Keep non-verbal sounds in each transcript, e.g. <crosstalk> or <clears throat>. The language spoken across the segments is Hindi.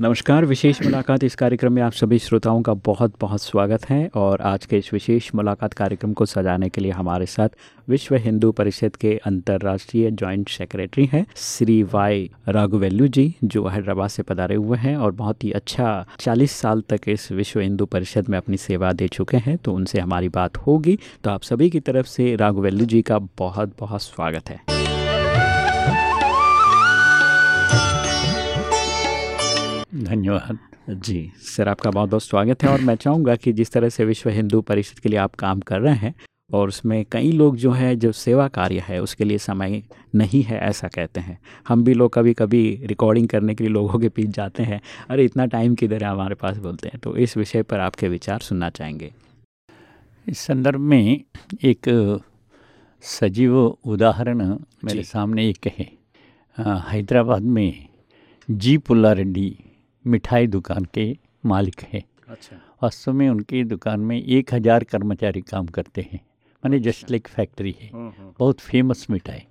नमस्कार, विशेष मुलाकात इस कार्यक्रम में आप सभी श्रोताओं का बहुत बहुत स्वागत है और आज के इस विशेष मुलाकात कार्यक्रम को सजाने के लिए हमारे साथ विश्व हिंदू परिषद के अंतर्राष्ट्रीय जॉइंट सेक्रेटरी हैं श्री वाई राघुवेल्लू जी, जो हैदराबाद से पधारे हुए हैं और बहुत ही अच्छा 40 साल तक इस विश्व हिंदू परिषद में अपनी सेवा दे चुके हैं तो उनसे हमारी बात होगी। तो आप सभी की तरफ़ से राघुवेल्लू जी का बहुत बहुत स्वागत है। धन्यवाद। जी सर आपका बहुत बहुत स्वागत है और मैं चाहूँगा कि जिस तरह से विश्व हिंदू परिषद के लिए आप काम कर रहे हैं और उसमें कई लोग जो है जो सेवा कार्य है उसके लिए समय नहीं है ऐसा कहते हैं। हम भी लोग कभी कभी रिकॉर्डिंग करने के लिए लोगों के पीछे जाते हैं। अरे इतना टाइम किधर है हमारे पास बोलते हैं। तो इस विषय पर आपके विचार सुनना चाहेंगे। इस संदर्भ में एक सजीव उदाहरण मेरे सामने एक है हैदराबाद में जी पुल्ला रेड्डी मिठाई दुकान के मालिक हैं। अच्छा। वास्तव में उनकी दुकान में एक हज़ार कर्मचारी काम करते हैं। माने जस्ट लाइक फैक्ट्री है। बहुत फ़ेमस मिठाई।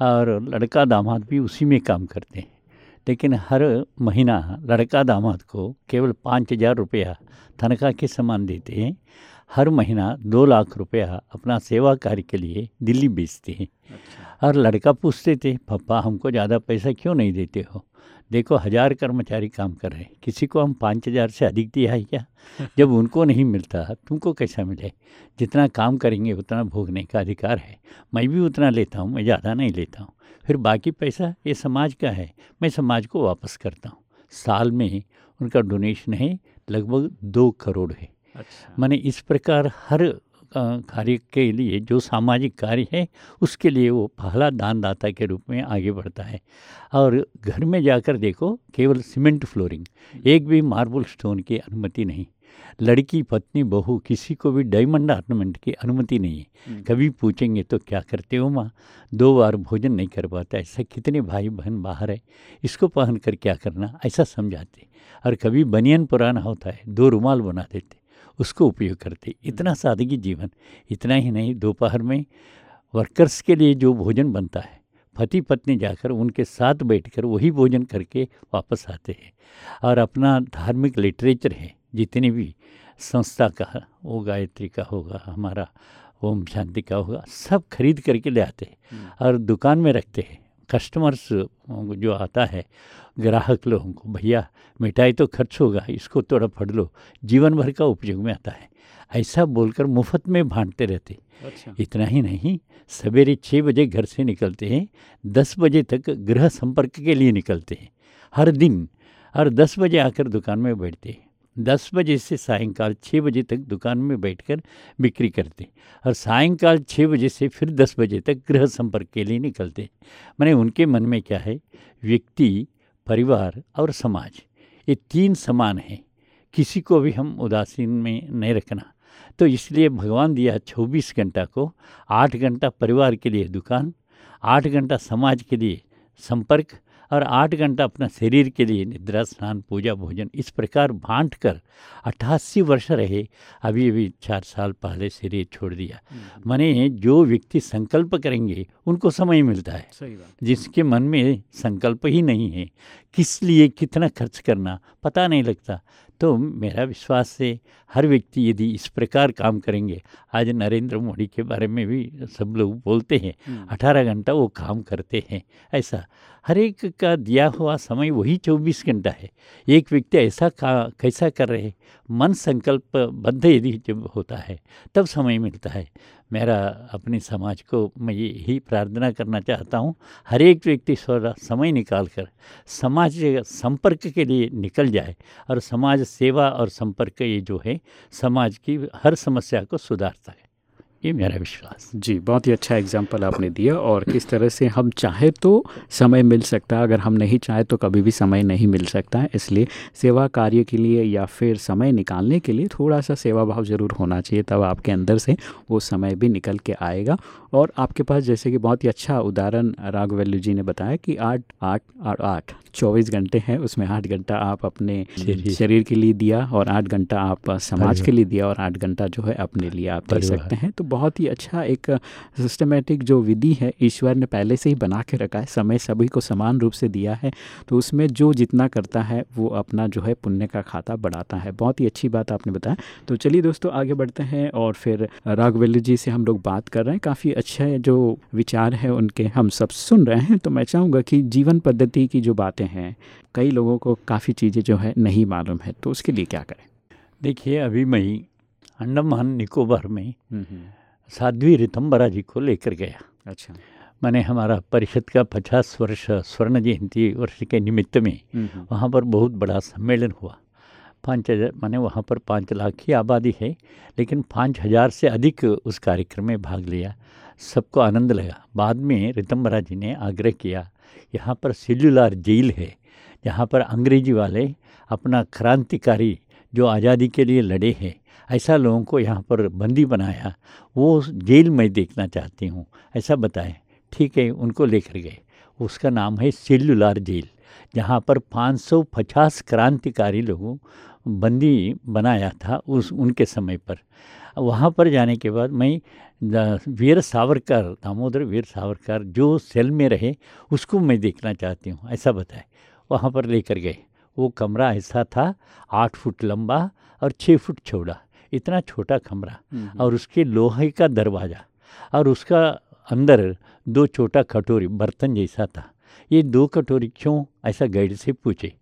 और लड़का दामाद भी उसी में काम करते हैं। लेकिन हर महीना लड़का दामाद को केवल पाँच हज़ार रुपया तनख्वाह के समान देते हैं। हर महीना दो लाख रुपया अपना सेवा कार्य के लिए दिल्ली बेचते हैं। अच्छा। और लड़का पूछते थे पापा हमको ज़्यादा पैसा क्यों नहीं देते हो? देखो हज़ार कर्मचारी काम कर रहे हैं। किसी को हम पाँच हज़ार से अधिक दिया है क्या? <laughs> जब उनको नहीं मिलता तुमको कैसा मिले? जितना काम करेंगे उतना भोगने का अधिकार है। मैं भी उतना लेता हूँ मैं ज़्यादा नहीं लेता हूँ। फिर बाकी पैसा ये समाज का है मैं समाज को वापस करता हूँ। साल में उनका डोनेशन है लगभग दो करोड़ है। अच्छा। मैंने इस प्रकार हर कार्य के लिए जो सामाजिक कार्य है उसके लिए वो पहला दानदाता के रूप में आगे बढ़ता है। और घर में जाकर देखो केवल सीमेंट फ्लोरिंग एक भी मार्बल स्टोन की अनुमति नहीं। लड़की पत्नी बहू किसी को भी डायमंड ऑर्नामेंट की अनुमति नहीं है। कभी पूछेंगे तो क्या करते हो माँ? दो बार भोजन नहीं कर पाता ऐसा कितने भाई बहन बाहर है? इसको पहन कर क्या करना? ऐसा समझाते। और कभी बनियन पुराना होता है दो रुमाल बना देते। उसको उपयोग करते। इतना सादगी जीवन इतना ही नहीं दोपहर में वर्कर्स के लिए जो भोजन बनता है पति पत्नी जाकर उनके साथ बैठकर वही भोजन करके वापस आते हैं। और अपना धार्मिक लिटरेचर है जितनी भी संस्था का वो गायत्री का होगा हमारा ओम शांति का होगा सब खरीद करके ले आते हैं। और दुकान में रखते हैं। कस्टमर्स जो आता है ग्राहक लोगों को भैया मिठाई तो खर्च होगा इसको थोड़ा फट लो जीवन भर का उपयोग में आता है। ऐसा बोलकर मुफ़्त में बांटते रहते। अच्छा। इतना ही नहीं सवेरे छः बजे घर से निकलते हैं दस बजे तक गृह संपर्क के लिए निकलते हैं। हर दिन और दस बजे आकर दुकान में बैठते हैं। दस बजे से सायंकाल छः बजे तक दुकान में बैठकर बिक्री करते और सायंकाल छः बजे से फिर दस बजे तक गृह संपर्क के लिए निकलते। मैंने उनके मन में क्या है? व्यक्ति, परिवार और समाज, ये तीन समान हैं। किसी को भी हम उदासीन में नहीं रखना। तो इसलिए भगवान दिया चौबीस घंटा को आठ घंटा परिवार के लिए दुकान, आठ घंटा समाज के लिए संपर्क और आठ घंटा अपना शरीर के लिए निद्रा स्नान पूजा भोजन इस प्रकार बांट कर अट्ठासी वर्ष रहे। अभी अभी चार साल पहले शरीर छोड़ दिया। माने जो व्यक्ति संकल्प करेंगे उनको समय मिलता है। सही बात। जिसके मन में संकल्प ही नहीं है किस लिए कितना खर्च करना पता नहीं लगता। तो मेरा विश्वास है हर व्यक्ति यदि इस प्रकार काम करेंगे आज नरेंद्र मोदी के बारे में भी सब लोग बोलते हैं अठारह घंटा वो काम करते हैं ऐसा हर एक का दिया हुआ समय वही चौबीस घंटा है। एक व्यक्ति ऐसा का कैसा कर रहे मन संकल्प बद्ध यदि जब होता है, तब समय मिलता है। मेरा अपने समाज को मैं यही प्रार्थना करना चाहता हूँ, हर एक व्यक्ति थोड़ा समय निकाल कर समाज संपर्क के लिए निकल जाए और समाज सेवा और संपर्क ये जो है, समाज की हर समस्या को सुधारता है ये मेरा विश्वास। जी बहुत ही अच्छा एग्ज़ाम्पल आपने दिया और किस तरह से हम चाहे तो समय मिल सकता है अगर हम नहीं चाहे तो कभी भी समय नहीं मिल सकता है। इसलिए सेवा कार्य के लिए या फिर समय निकालने के लिए थोड़ा सा सेवा भाव ज़रूर होना चाहिए तब आपके अंदर से वो समय भी निकल के आएगा। और आपके पास जैसे कि बहुत ही अच्छा उदाहरण राघवेल्लू जी ने बताया कि आठ आठ आठ आठ चौबीस घंटे हैं उसमें आठ घंटा आप अपने शरीर। के लिए दिया और आठ घंटा आप समाज के लिए दिया और आठ घंटा जो है अपने लिए आप दे सकते हैं। तो बहुत ही अच्छा एक सिस्टमेटिक जो विधि है ईश्वर ने पहले से ही बना के रखा है समय सभी को समान रूप से दिया है तो उसमें जो जितना करता है वो अपना जो है पुण्य का खाता बढ़ाता है। बहुत ही अच्छी बात आपने बताया। तो चलिए दोस्तों आगे बढ़ते हैं और फिर राघवेल्लू जी से हम लोग बात कर रहे हैं। काफ़ी अच्छे जो विचार है उनके हम सब सुन रहे हैं। तो मैं चाहूँगा कि जीवन पद्धति की जो बातें हैं कई लोगों को काफ़ी चीज़ें जो है नहीं मालूम है तो उसके लिए क्या करें? देखिए अभी मैं अंडमान निकोबार में साध्वी रितंबरा जी को लेकर गया। अच्छा। मैंने हमारा परिषद का पचास वर्ष स्वर्ण जयंती वर्ष के निमित्त में वहाँ पर बहुत बड़ा सम्मेलन हुआ। पाँच हज़ार मैंने वहाँ पर पाँच लाख की आबादी है लेकिन पाँच हज़ार से अधिक उस कार्यक्रम में भाग लिया। सबको आनंद लगा। बाद में रितम्बरा जी ने आग्रह किया यहाँ पर सेल्युलर जेल है। जहाँ पर अंग्रेज़ी वाले अपना क्रांतिकारी जो आज़ादी के लिए लड़े हैं ऐसा लोगों को यहाँ पर बंदी बनाया, वो जेल में देखना चाहती हूँ। ऐसा बताएँ। ठीक है, उनको लेकर गए। उसका नाम है सेल्युलर जेल, जहाँ पर 550 क्रांतिकारी लोगों बंदी बनाया था उस, उनके समय पर। वहाँ पर जाने के बाद मैं वीर सावरकर, दामोदर वीर सावरकर जो सेल में रहे, उसको मैं देखना चाहती हूँ। ऐसा बताए। वहाँ पर लेकर गए। वो कमरा ऐसा था, आठ फुट लंबा और छः फुट चौड़ा। इतना छोटा कमरा और उसके लोहे का दरवाज़ा और उसका अंदर दो छोटा कटोरी बर्तन जैसा था। ये दो कटोरी क्यों? ऐसा गाइड से पूछे।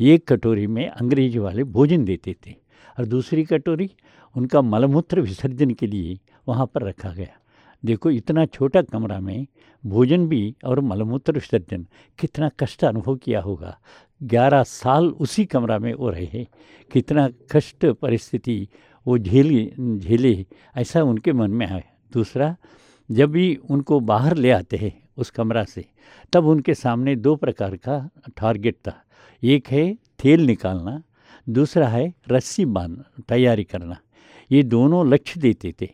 एक कटोरी में अंग्रेज़ी वाले भोजन देते थे और दूसरी कटोरी उनका मलमूत्र विसर्जन के लिए वहाँ पर रखा गया। देखो इतना छोटा कमरा में भोजन भी और मलमूत्र विसर्जन कितना कष्ट अनुभव किया होगा। ग्यारह साल उसी कमरा में वो रहे। कितना कष्ट परिस्थिति वो झेल झेले ऐसा उनके मन में आया। दूसरा जब भी उनको बाहर ले आते हैं उस कमरा से तब उनके सामने दो प्रकार का टारगेट था। एक है तेल निकालना दूसरा है रस्सी बाँध तैयारी करना। ये दोनों लक्ष्य देते थे।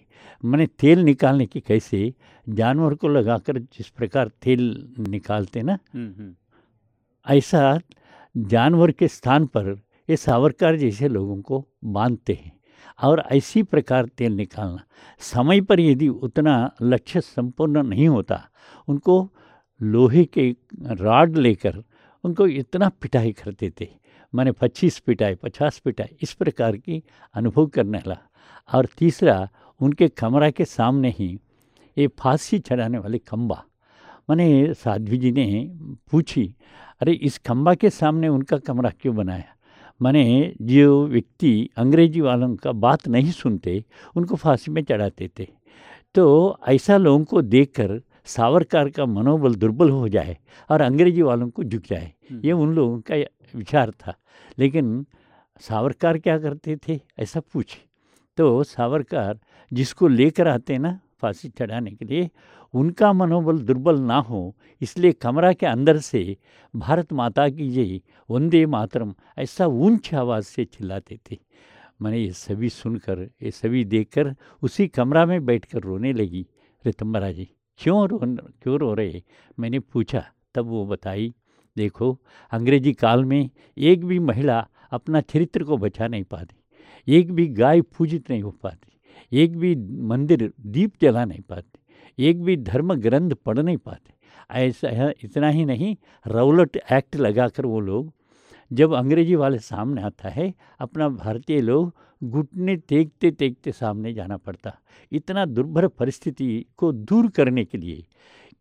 मैंने तेल निकालने की कैसे जानवर को लगाकर जिस प्रकार तेल निकालते ना ऐसा जानवर के स्थान पर ये सावरकार जैसे लोगों को बांधते हैं। और ऐसी प्रकार तेल निकालना। समय पर यदि उतना लक्ष्य संपूर्ण नहीं होता, उनको लोहे के राड लेकर उनको इतना पिटाई करते थे मैंने पच्चीस पिटाई, पचास पिटाई, इस प्रकार की अनुभव करने लगा और तीसरा, उनके कमरा के सामने ही ये फांसी चढ़ाने वाले खम्बा मैंने साध्वी जी ने पूछी, अरे, इस खम्बा के सामने उनका कमरा क्यों बनाया? मैंने जो व्यक्ति अंग्रेज़ी वालों का बात नहीं सुनते उनको फांसी में चढ़ाते थे तो ऐसा लोगों को देखकर सावरकार का मनोबल दुर्बल हो जाए और अंग्रेज़ी वालों को झुक जाए ये उन लोगों का विचार था। लेकिन सावरकार क्या करते थे ऐसा पूछे। तो सावरकार जिसको लेकर आते ना फांसी चढ़ाने के लिए उनका मनोबल दुर्बल ना हो, इसलिए कमरा के अंदर से भारत माता की जय, वंदे मातरम, ऐसा ऊंच आवाज़ से चिल्लाते थे। मैंने ये सभी सुनकर, ये सभी देखकर उसी कमरा में बैठकर रोने लगी। रितम्बरा जी, क्यों रो क्यों रो रहे? मैंने पूछा। तब वो बताई, देखो, अंग्रेज़ी काल में एक भी महिला अपना चरित्र को बचा नहीं पाती, एक भी गाय पूजित नहीं हो पाती, एक भी मंदिर दीप जला नहीं पाती एक भी धर्म ग्रंथ पढ़ नहीं पाते। ऐसा इतना ही नहीं, रौलट एक्ट लगाकर वो लोग, जब अंग्रेज़ी वाले सामने आता है, अपना भारतीय लोग घुटने तेकते तेकते सामने जाना पड़ता। इतना दुर्भर परिस्थिति को दूर करने के लिए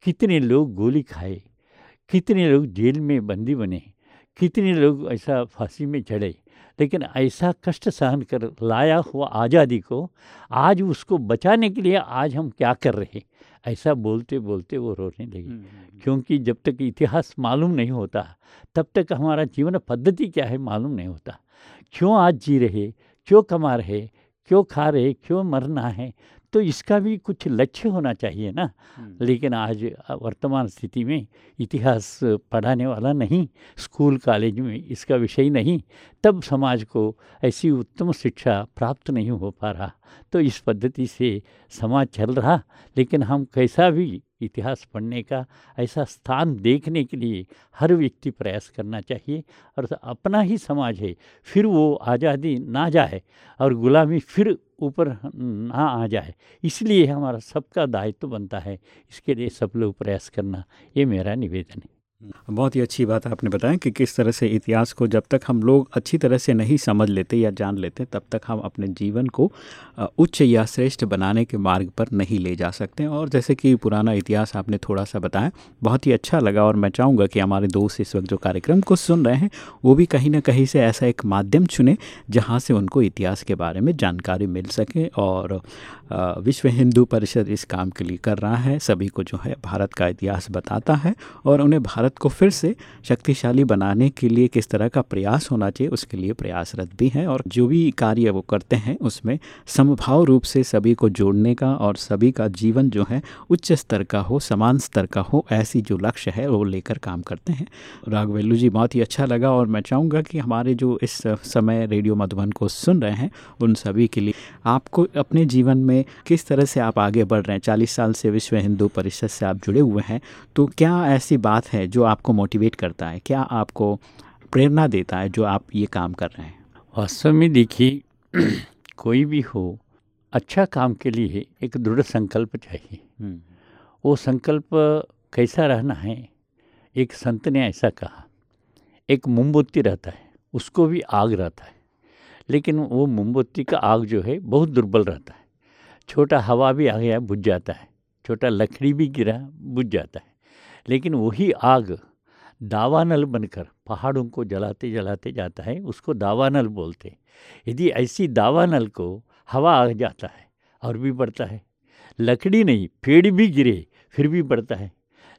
कितने लोग गोली खाए, कितने लोग जेल में बंदी बने, कितने लोग ऐसा फांसी में चढ़े। लेकिन ऐसा कष्ट सहन कर लाया हुआ आज़ादी को, आज उसको बचाने के लिए आज हम क्या कर रहे ऐसा बोलते बोलते वो रोने लगी। क्योंकि जब तक इतिहास मालूम नहीं होता तब तक हमारा जीवन पद्धति क्या है मालूम नहीं होता। क्यों आज जी रहे क्यों कमा रहे क्यों खा रहे क्यों मरना है तो इसका भी कुछ लक्ष्य होना चाहिए ना। लेकिन आज वर्तमान स्थिति में इतिहास पढ़ाने वाला नहीं स्कूल कॉलेज में इसका विषय नहीं तब समाज को ऐसी उत्तम शिक्षा प्राप्त नहीं हो पा रहा। तो इस पद्धति से समाज चल रहा, लेकिन हम कैसा भी इतिहास पढ़ने का, ऐसा स्थान देखने के लिए हर व्यक्ति प्रयास करना चाहिए। और अपना ही समाज है, फिर वो आज़ादी ना जाए और गुलामी फिर ऊपर ना आ जाए। इसलिए हमारा सबका दायित्व तो बनता है, इसके लिए सब लोग प्रयास करना। ये मेरा निवेदन है। बहुत ही अच्छी बात आपने बताया कि किस तरह से इतिहास को जब तक हम लोग अच्छी तरह से नहीं समझ लेते या जान लेते, तब तक हम अपने जीवन को उच्च या श्रेष्ठ बनाने के मार्ग पर नहीं ले जा सकते। और जैसे कि पुराना इतिहास आपने थोड़ा सा बताया, बहुत ही अच्छा लगा और मैं चाहूँगा कि हमारे दोस्त इस वक्त जो कार्यक्रम को सुन रहे हैं, वो भी कहीं ना कहीं से ऐसा एक माध्यम चुने, जहाँ से उनको इतिहास के बारे में जानकारी मिल सके। और विश्व हिंदू परिषद इस काम के लिए कर रहा है, सभी को जो है भारत का इतिहास बताता है और उन्हें भारत को फिर से शक्तिशाली बनाने के लिए किस तरह का प्रयास होना चाहिए, उसके लिए प्रयासरत भी हैं और जो भी कार्य वो करते हैं, उसमें समभाव रूप से सभी को जोड़ने का और सभी का जीवन जो है उच्च स्तर का हो, समान स्तर का हो, ऐसी जो लक्ष्य है वो लेकर काम करते हैं। राघवेलू जी, बहुत ही अच्छा लगा और मैं चाहूँगा कि हमारे जो इस समय रेडियो मधुबन को सुन रहे हैं, उन सभी के लिए आपको अपने जीवन में किस तरह से आप आगे बढ़ रहे हैं? चालीस साल से विश्व हिंदू परिषद से आप जुड़े हुए हैं तो क्या ऐसी बात है जो आपको मोटिवेट करता है क्या आपको प्रेरणा देता है जो आप ये काम कर रहे हैं? वास्तव में देखिए <clears throat> कोई भी हो अच्छा काम के लिए एक दृढ़ संकल्प चाहिए। हम्म। वो संकल्प कैसा रहना है? एक संत ने ऐसा कहा एक मोमबत्ती रहता है उसको भी आग रहता है लेकिन वो मोमबत्ती का आग जो है बहुत दुर्बल रहता है। छोटा हवा भी आ गया बुझ जाता है छोटा लकड़ी भी गिरा बुझ जाता है। लेकिन वही आग दावानल बनकर पहाड़ों को जलाते जलाते जाता है उसको दावानल बोलते यदि ऐसी दावानल को हवा आ जाता है और भी बढ़ता है लकड़ी नहीं पेड़ भी गिरे फिर भी बढ़ता है।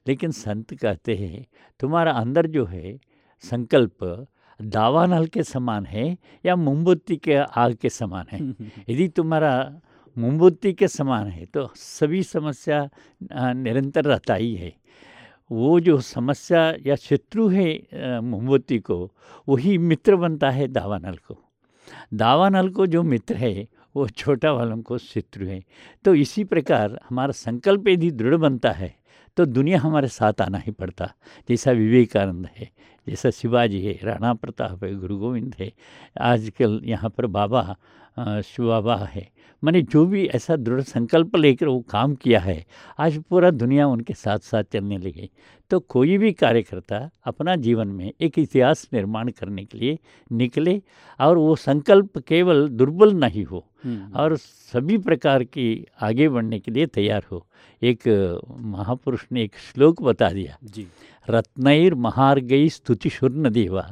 लेकिन संत कहते हैं तुम्हारा अंदर जो है संकल्प दावानल के समान है या मोमबत्ती के आग के समान है? <laughs> यदि तुम्हारा मोमबत्ती के समान है तो सभी समस्या निरंतर रहता ही है। वो जो समस्या या शत्रु है मोमबत्ती को, वही मित्र बनता है दावानल को। दावानल को जो मित्र है, वो छोटा वालों को शत्रु है। तो इसी प्रकार हमारा संकल्प यदि दृढ़ बनता है तो दुनिया हमारे साथ आना ही पड़ता, जैसा विवेकानंद है। जैसा शिवाजी है राणा प्रताप है गुरु गोविंद है आजकल यहाँ पर बाबा शिवाबा है। मैंने जो भी ऐसा दृढ़ संकल्प लेकर वो काम किया है आज पूरा दुनिया उनके साथ साथ चलने लगी। तो कोई भी कार्यकर्ता अपना जीवन में एक इतिहास निर्माण करने के लिए निकले और वो संकल्प केवल दुर्बल नहीं हो हम्म। और सभी प्रकार की आगे बढ़ने के लिए तैयार हो। एक महापुरुष ने एक श्लोक बता दिया। जी। रत्नैर महार्गई स्तुतिशुर्न देवा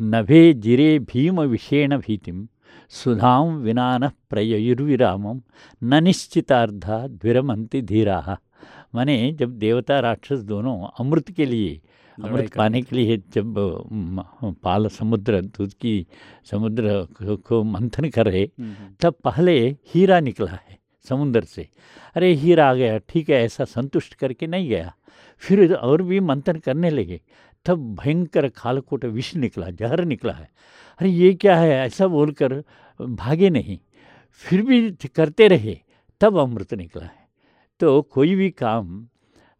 नभे जिरे भीम विषेण भीतिम सुधाम विनान प्रयुर्विरामम न निश्चितार्धा द्विरमंति धीरा। माने जब देवता राक्षस दोनों अमृत के लिए अमृत पाने के लिए जब पाल समुद्र दूध की समुद्र को मंथन कर रहे हम्म, हम्म। तब पहले हीरा निकला है समुद्र से। अरे हीरा आ गया ठीक है ऐसा संतुष्ट करके नहीं गया। फिर और भी मंथन करने लगे। तब भयंकर खालकोट विष निकला, जहर निकला है। अरे, ये क्या है? ऐसा बोलकर भागे नहीं। फिर भी करते रहे, तब अमृत निकला है। तो कोई भी काम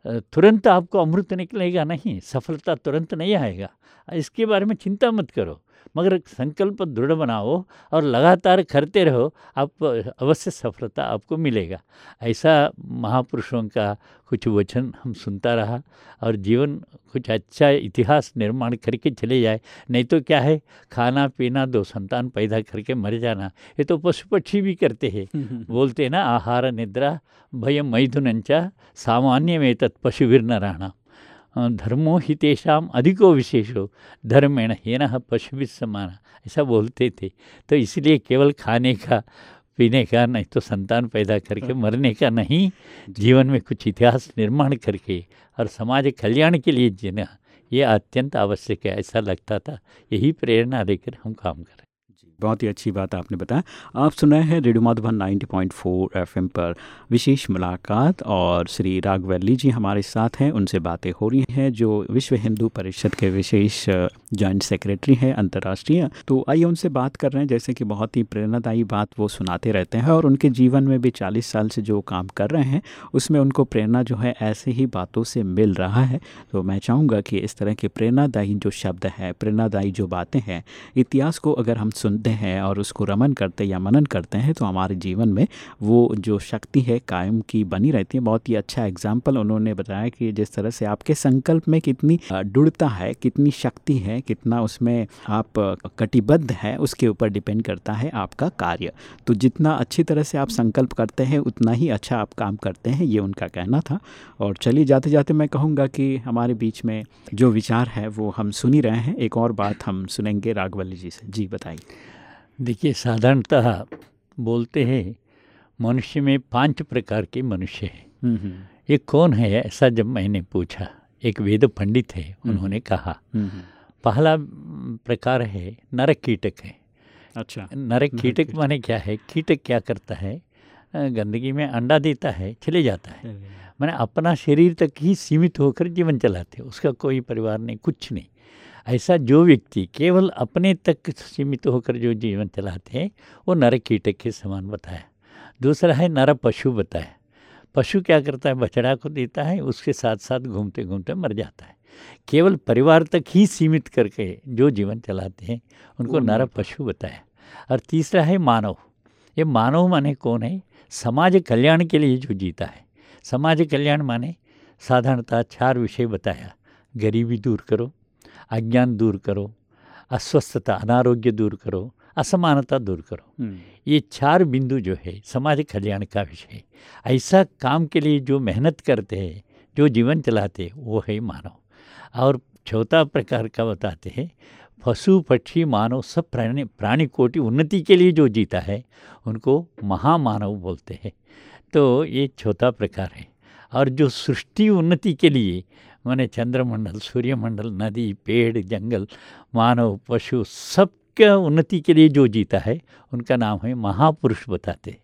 तुरंत आपको अमृत निकलेगा नहीं, सफलता तुरंत नहीं आएगा। इसके बारे में चिंता मत करो। मगर संकल्प दृढ़ बनाओ और लगातार करते रहो आप अवश्य सफलता आपको मिलेगा। ऐसा महापुरुषों का कुछ वचन हम सुनता रहा और जीवन कुछ अच्छा इतिहास निर्माण करके चले जाए। नहीं तो क्या है? खाना पीना दो संतान पैदा करके मर जाना ये तो पशु पक्षी भी करते हैं। <laughs> बोलते हैं ना आहार निद्रा भय मैथुनंचा सामान्य में तत् पशुवीर न रहना धर्मो ही तेषाम अधिको विशेषो धर्मेण हेन पशु समान ऐसा बोलते थे। तो इसलिए केवल खाने का पीने का नहीं तो संतान पैदा करके मरने का नहीं जीवन में कुछ इतिहास निर्माण करके और समाज कल्याण के लिए जीना ये अत्यंत आवश्यक है ऐसा लगता था। यही प्रेरणा देकर हम काम कर। बहुत ही अच्छी बात आपने बताया। आप सुन रहे हैं रेडियो माधुबन 90.4 एफएम पर विशेष मुलाकात और श्री राघवल्ली जी हमारे साथ हैं। उनसे बातें हो रही हैं जो विश्व हिंदू परिषद के विशेष जॉइंट सेक्रेटरी हैं, अंतर्राष्ट्रीय। तो आइए उनसे बात कर रहे हैं। जैसे कि बहुत ही प्रेरणादायी बात वो सुनाते रहते हैं और उनके जीवन में भी चालीस साल से जो काम कर रहे हैं, उसमें उनको प्रेरणा जो है ऐसे ही बातों से मिल रहा है। तो मैं चाहूँगा कि इस तरह के प्रेरणादायी जो शब्द है, प्रेरणादायी जो बातें हैं, इतिहास को अगर हम सुनते हैं और उसको रमन करते या मनन करते हैं तो हमारे जीवन में वो जो शक्ति है कायम की बनी रहती है। बहुत ही अच्छा एग्ज़ाम्पल उन्होंने बताया कि जिस तरह से आपके संकल्प में कितनी दुड़ता है, कितनी शक्ति है, कितना उसमें आप कटिबद्ध है, उसके ऊपर डिपेंड करता है आपका कार्य। तो जितना अच्छी तरह से आप संकल्प करते हैं, उतना ही अच्छा आप काम करते हैं, ये उनका कहना था। और चलिए जाते जाते मैं कहूँगा कि हमारे बीच में जो विचार है, वो हम सुन ही रहे हैं। एक और बात हम सुनेंगे राघवल्ली जी से। जी, बताइए। देखिए साधारणतः बोलते हैं मनुष्य में पाँच प्रकार के मनुष्य हैं। हम्म, हम्म। ये कौन है ऐसा जब मैंने पूछा? एक वेद पंडित है हम्म, उन्होंने कहा। पहला प्रकार है नरक कीटक है। अच्छा। नरक कीटक माने क्या है? कीटक क्या करता है? गंदगी में अंडा देता है चले जाता है। मैंने अपना शरीर तक ही सीमित होकर जीवन चलाते उसका कोई परिवार नहीं कुछ नहीं। ऐसा जो व्यक्ति केवल अपने तक सीमित होकर जो जीवन चलाते हैं वो नर कीटक के समान बताया दूसरा है नर पशु बताया पशु क्या करता है? बछड़ा को देता है उसके साथ साथ घूमते घूमते मर जाता है। केवल परिवार तक ही सीमित करके जो जीवन चलाते हैं उनको नर पशु बताया और तीसरा है मानव। ये मानव माने कौन है? समाज कल्याण के लिए जो जीता है। समाज कल्याण माने साधारणतः चार विषय बताया। गरीबी दूर करो अज्ञान दूर करो अस्वस्थता अनारोग्य दूर करो असमानता दूर करो। ये चार बिंदु जो है समाज कल्याण का विषय ऐसा काम के लिए जो मेहनत करते हैं जो जीवन चलाते हैं वो है मानव और चौथा प्रकार का बताते हैं पशु पक्षी मानव सब प्राणी प्राणी कोटि उन्नति के लिए जो जीता है उनको महामानव बोलते हैं तो ये चौथा प्रकार है और जो सृष्टि उन्नति के लिए माने चंद्रमंडल, सूर्यमंडल, नदी, पेड़, जंगल, मानव, पशु सबके उन्नति के लिए जो जीता है, उनका नाम है महापुरुष बताते।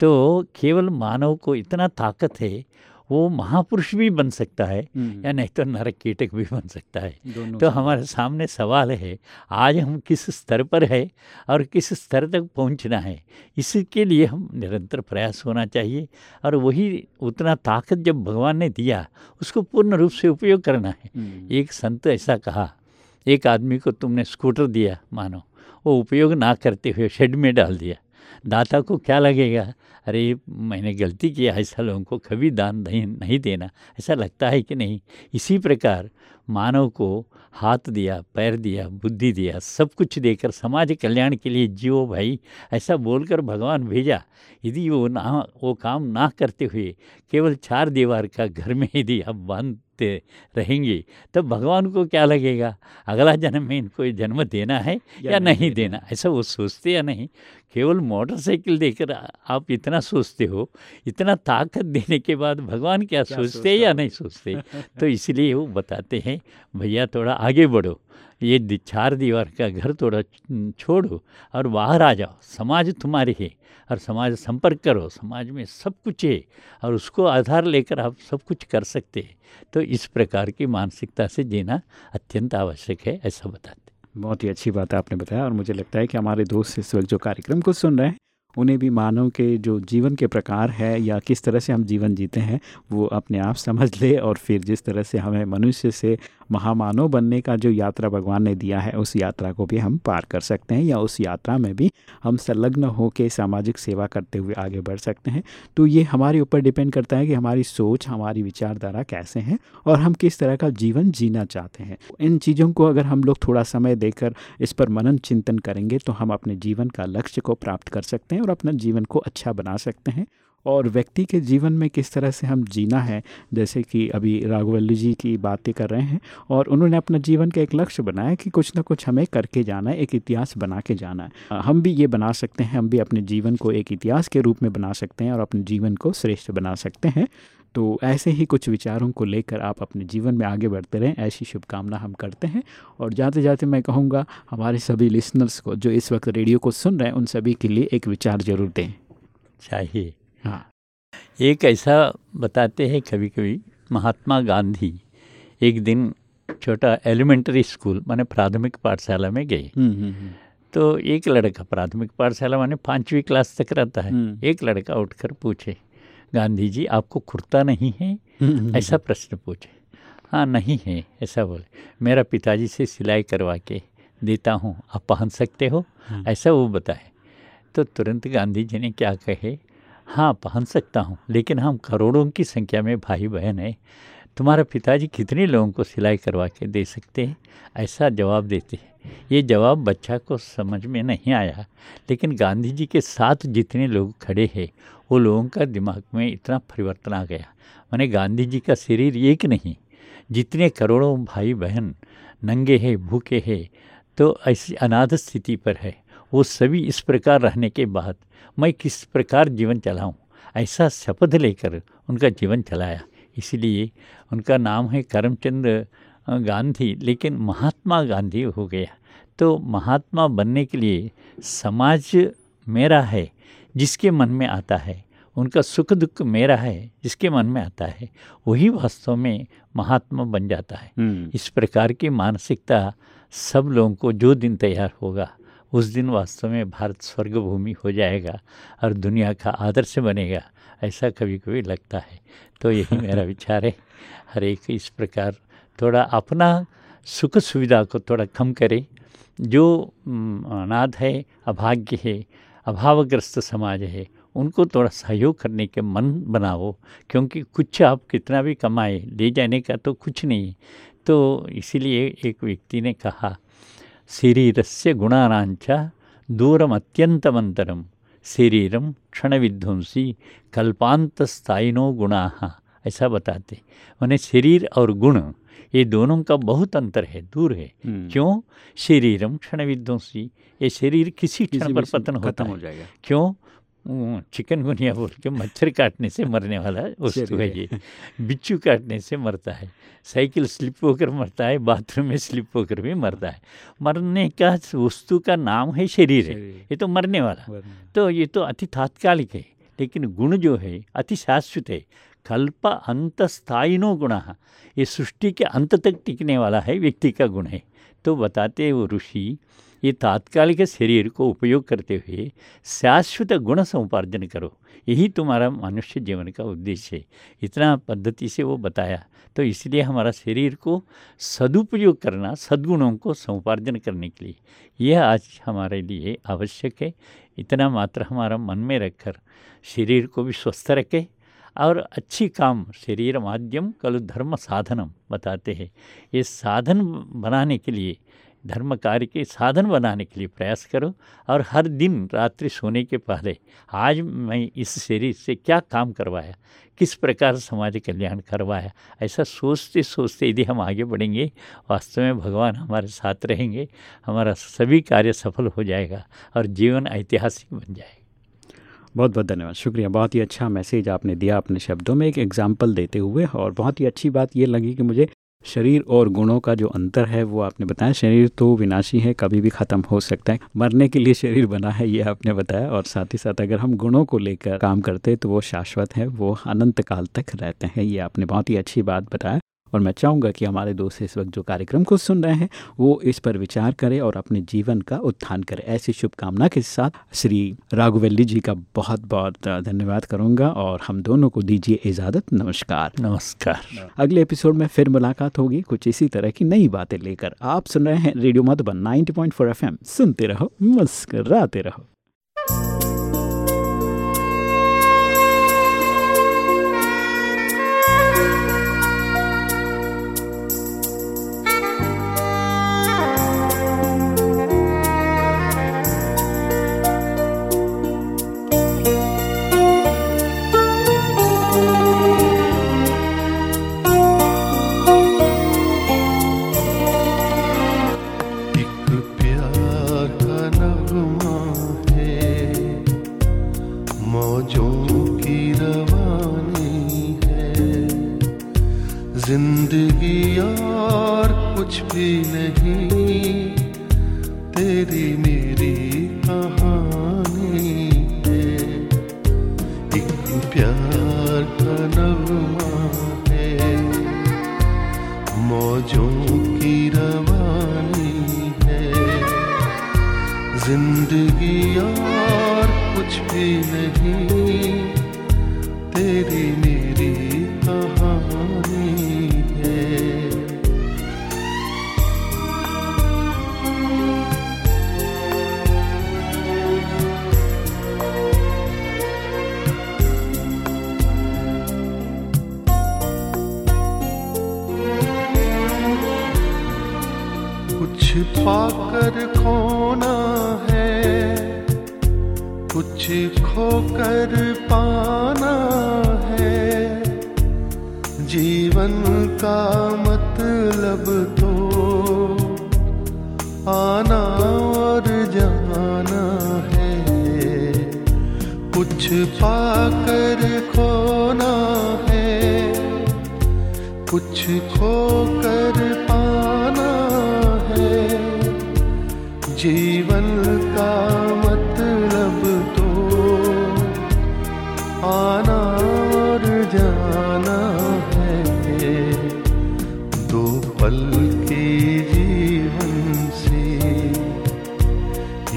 तो केवल मानव को इतना ताकत है वो महापुरुष भी बन सकता है हम्म। या नहीं तो नरक कीटक भी बन सकता है। तो हमारे सामने सवाल है आज हम किस स्तर पर है और किस स्तर तक पहुँचना है? इसके लिए हम निरंतर प्रयास होना चाहिए और वही उतना ताकत जब भगवान ने दिया उसको पूर्ण रूप से उपयोग करना है। हम्म। एक संत ऐसा कहा एक आदमी को तुमने स्कूटर दिया मानो वो उपयोग ना करते हुए शेड में डाल दिया। दाता को क्या लगेगा? अरे, मैंने गलती किया ऐसा लोगों को कभी दान नहीं नहीं देना। ऐसा लगता है कि नहीं? इसी प्रकार मानव को हाथ दिया, पैर दिया, बुद्धि दिया, सब कुछ देकर समाज कल्याण के लिए जियो भाई, ऐसा बोलकर भगवान भेजा। यदि वो ना, वो काम ना करते हुए केवल चार दीवार का घर में यदि आप बाँध देखते रहेंगे तब भगवान को क्या लगेगा? अगला जन्म में इनको जन्म देना है या, या नहीं देना? ऐसा वो सोचते या नहीं? केवल मोटरसाइकिल देकर आप इतना सोचते हो इतना ताकत देने के बाद भगवान क्या, क्या सोचते या नहीं सोचते? तो इसलिए वो बताते हैं भैया थोड़ा आगे बढ़ो ये चार दीवार का घर थोड़ा छोड़ो और बाहर आ जाओ। समाज तुम्हारे है और समाज संपर्क करो, समाज में सब कुछ है और उसको आधार लेकर आप सब कुछ कर सकते हैं। तो इस प्रकार की मानसिकता से जीना अत्यंत आवश्यक है, ऐसा बताते बहुत ही अच्छी बात आपने बताया और मुझे लगता है कि हमारे दोस्त इस वक्त जो कार्यक्रम को सुन रहे हैं, उन्हें भी मानव के जो जीवन के प्रकार है या किस तरह से हम जीवन जीते हैं, वो अपने आप समझ ले और फिर जिस तरह से हमें मनुष्य से महामानव बनने का जो यात्रा भगवान ने दिया है, उस यात्रा को भी हम पार कर सकते हैं या उस यात्रा में भी हम संलग्न होकर सामाजिक सेवा करते हुए आगे बढ़ सकते हैं। तो ये हमारे ऊपर डिपेंड करता है कि हमारी सोच, हमारी विचारधारा कैसे हैं और हम किस तरह का जीवन जीना चाहते हैं। इन चीज़ों को अगर हम लोग थोड़ा समय देकर इस पर मनन चिंतन करेंगे तो हम अपने जीवन का लक्ष्य को प्राप्त कर सकते हैं और अपना जीवन को अच्छा बना सकते हैं। और व्यक्ति के जीवन में किस तरह से हम जीना है, जैसे कि अभी राघवल्ली जी की बातें कर रहे हैं, और उन्होंने अपना जीवन का एक लक्ष्य बनाया कि कुछ ना कुछ हमें करके जाना है, एक इतिहास बना के जाना है। हम भी ये बना सकते हैं, हम भी अपने जीवन को एक इतिहास के रूप में बना सकते हैं और अपने जीवन को श्रेष्ठ बना सकते हैं। तो ऐसे ही कुछ विचारों को लेकर आप अपने जीवन में आगे बढ़ते रहें, ऐसी शुभकामना हम करते हैं। और जाते जाते मैं कहूँगा, हमारे सभी लिसनर्स को, जो इस वक्त रेडियो को सुन रहे हैं, उन सभी के लिए एक विचार ज़रूर दें। चाहिए। हाँ। एक ऐसा बताते हैं कभी कभी महात्मा गांधी एक दिन छोटा एलिमेंट्री स्कूल माने प्राथमिक पाठशाला में गए। हम्म, हम्म, हम्म, तो एक लड़का प्राथमिक पाठशाला माने पाँचवीं क्लास तक रहता है। एक लड़का उठकर पूछे गांधी जी आपको कुर्ता नहीं है? ऐसा प्रश्न पूछे। हाँ नहीं है ऐसा बोले। मेरा पिताजी से सिलाई करवा के देता हूँ आप पहन सकते हो। ऐसा वो बताए। तो तुरंत गांधी जी ने क्या कहे? हाँ पहन सकता हूँ, लेकिन हम करोड़ों की संख्या में भाई बहन हैं। तुम्हारा पिताजी कितने लोगों को सिलाई करवा के दे सकते हैं? ऐसा जवाब देते हैं। ये जवाब बच्चा को समझ में नहीं आया, लेकिन गांधी जी के साथ जितने लोग खड़े हैं, वो लोगों का दिमाग में इतना परिवर्तन आ गया। मैंने गांधी जी का शरीर एक नहीं, जितने करोड़ों भाई बहन नंगे हैं, भूखे हैं तो ऐसी अनाथ स्थिति पर है। वो सभी इस प्रकार रहने के बाद मैं किस प्रकार जीवन चलाऊँ? ऐसा शपथ लेकर उनका जीवन चलाया। इसलिए उनका नाम है करमचंद गांधी लेकिन महात्मा गांधी हो गया। तो महात्मा बनने के लिए समाज मेरा है जिसके मन में आता है। उनका सुख दुख मेरा है जिसके मन में आता है। वही वास्तव में महात्मा बन जाता है। हम्म, इस प्रकार की मानसिकता सब लोगों को जो दिन तैयार होगा उस दिन वास्तव में भारत स्वर्ग भूमि हो जाएगा और दुनिया का आदर्श बनेगा ऐसा कभी कभी लगता है। तो यही मेरा <laughs> विचार है। हर एक इस प्रकार थोड़ा अपना सुख सुविधा को थोड़ा कम करे। जो अनाथ है अभाग्य है अभावग्रस्त समाज है उनको थोड़ा सहयोग करने के मन बनाओ क्योंकि कुछ आप कितना भी कमाए ले जाने का तो कुछ नहीं। तो इसीलिए एक व्यक्ति ने कहा शरीरस्य दूरम दूरमत्यंतमंतरम शरीरम क्षण विध्वंसी कल्पांतस्थायिनो गुणा ऐसा बताते मैंने शरीर और गुण ये दोनों का बहुत अंतर है दूर है। हम्म, क्यों? शरीरम क्षण विध्वंसी ये शरीर किसी क्षण पर पतन होता खत्म है हो। जाएगा। क्यों? चिकन गुनिया बोल के मच्छर काटने से मरने वाला वस्तु है। ये बिच्छू काटने से मरता है साइकिल स्लिप होकर मरता है बाथरूम में स्लिप होकर भी मरता है। मरने का वस्तु का नाम है शरीर है ये तो मरने वाला। तो ये तो अति तात्कालिक है लेकिन गुण जो है अति शाश्वत है। कल्प अंतस्थायिनो गुण ये सृष्टि के अंत तक टिकने वाला है व्यक्ति का गुण है। तो बताते वो ऋषि ये तात्कालिक शरीर को उपयोग करते हुए शाश्वत गुण संपार्जन करो। यही तुम्हारा मनुष्य जीवन का उद्देश्य है। इतना पद्धति से वो बताया। तो इसलिए हमारा शरीर को सदुपयोग करना, सद्गुणों को संपार्जन करने के लिए, यह आज हमारे लिए आवश्यक है। इतना मात्र हमारा मन में रखकर शरीर को भी स्वस्थ रखे और अच्छी काम शरीर माध्यम कल धर्म साधनम बताते हैं। ये साधन बनाने के लिए धर्म कार्य के साधन बनाने के लिए प्रयास करो और हर दिन रात्रि सोने के पहले, आज मैं इस शरीर से क्या काम करवाया? किस प्रकार समाज कल्याण करवाया? ऐसा सोचते सोचते यदि हम आगे बढ़ेंगे, वास्तव में भगवान हमारे साथ रहेंगे, हमारा सभी कार्य सफल हो जाएगा और जीवन ऐतिहासिक बन जाएगा। बहुत बहुत धन्यवाद। शुक्रिया। बहुत ही अच्छा मैसेज आपने दिया अपने शब्दों में एक एग्ज़ाम्पल देते हुए और बहुत ही अच्छी बात ये लगी कि मुझे शरीर और गुणों का जो अंतर है, वो आपने बताया। शरीर तो विनाशी है, कभी भी ख़त्म हो सकता है। मरने के लिए शरीर बना है, ये आपने बताया। और साथ ही साथ अगर हम गुणों को लेकर काम करते तो वो शाश्वत है, वो अनंत काल तक रहते हैं। ये आपने बहुत ही अच्छी बात बताया। और मैं चाहूँगा कि हमारे दोस्त इस वक्त जो कार्यक्रम को सुन रहे हैं वो इस पर विचार करें और अपने जीवन का उत्थान करें। ऐसी शुभकामना के साथ श्री राघवेल्ली जी का बहुत बहुत धन्यवाद करूँगा और हम दोनों को दीजिए इजाज़त। नमस्कार। नमस्कार। अगले एपिसोड में फिर मुलाकात होगी कुछ इसी तरह की नई बातें लेकर। आप सुन रहे हैं रेडियो मधुबन 90.4 एफएम। सुनते रहो मुस्कराते रहो। पाकर खोना है, कुछ खोकर पाना है। जीवन का मतलब तो आना और जाना है। कुछ पाकर खोना है, कुछ खोकर पाना जीवन का मतलब तो आना और जाना है। दो पल के जीवन से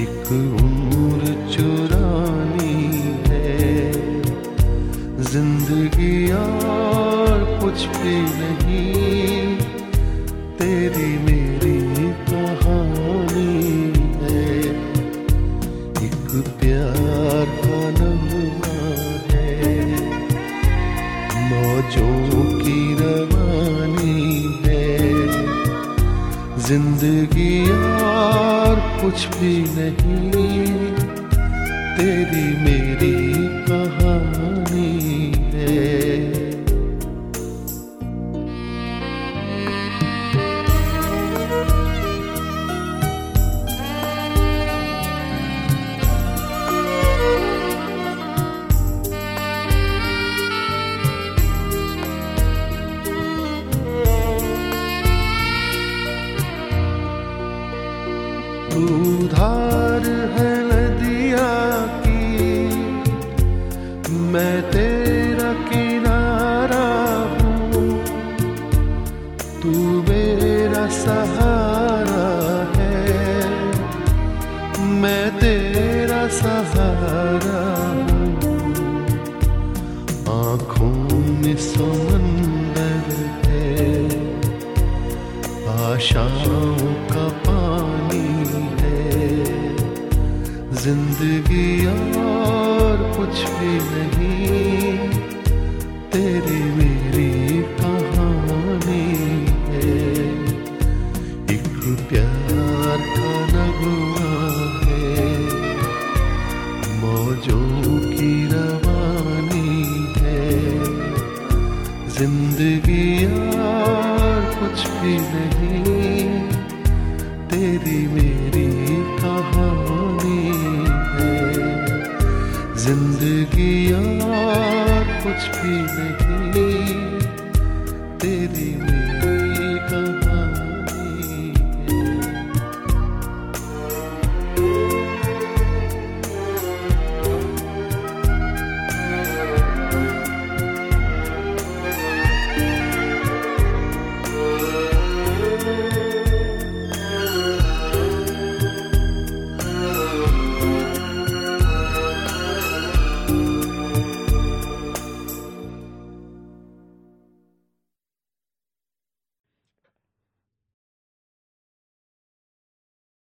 एक उम्र चुरानी है। ज़िंदगी और कुछ भी नहीं कुछ भी नहीं। तेरी मेरी तू धार है। ज़िंदगी और कुछ भी नहीं